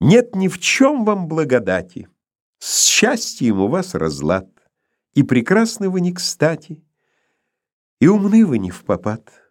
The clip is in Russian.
Нет ни в чем вам благодати, С счастьем у вас разлад, И прекрасны вы не кстати, И умны вы не в попад.